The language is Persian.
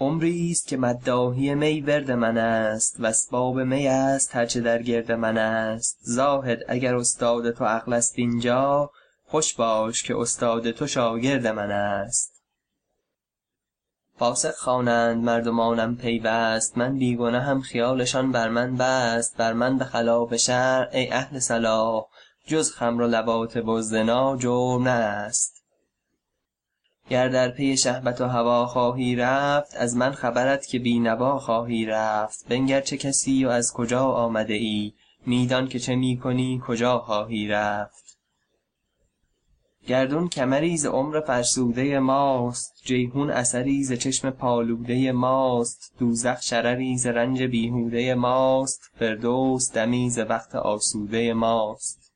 عمری است که مداحی می ورد من است و اسباب می است هر چه در گرد من است. زاهد اگر استاد تو عقل است اینجا خوش باش که استاد تو شاگرد من است. فاسق خوانند مردمانم پیوست من بی گنهم خیالشان بر من بست. بر من به خلاف شرع ای اهل صلاح جز خمر و لواطب و زنا جرم نه است. گر در پی شهوت و هوا خواهی رفت از من خبرت که بی نوا خواهی رفت. بنگر چه کسی و از کجا آمده ای می دان که چه می کنی کجا خواهی رفت؟ گردون کمری ز عمر فرسوده ماست جیحون اثری ز چشم پالوده ماست دوزخ شرری ز رنج بیهوده ماست فردوس دمی ز وقت آسوده ماست.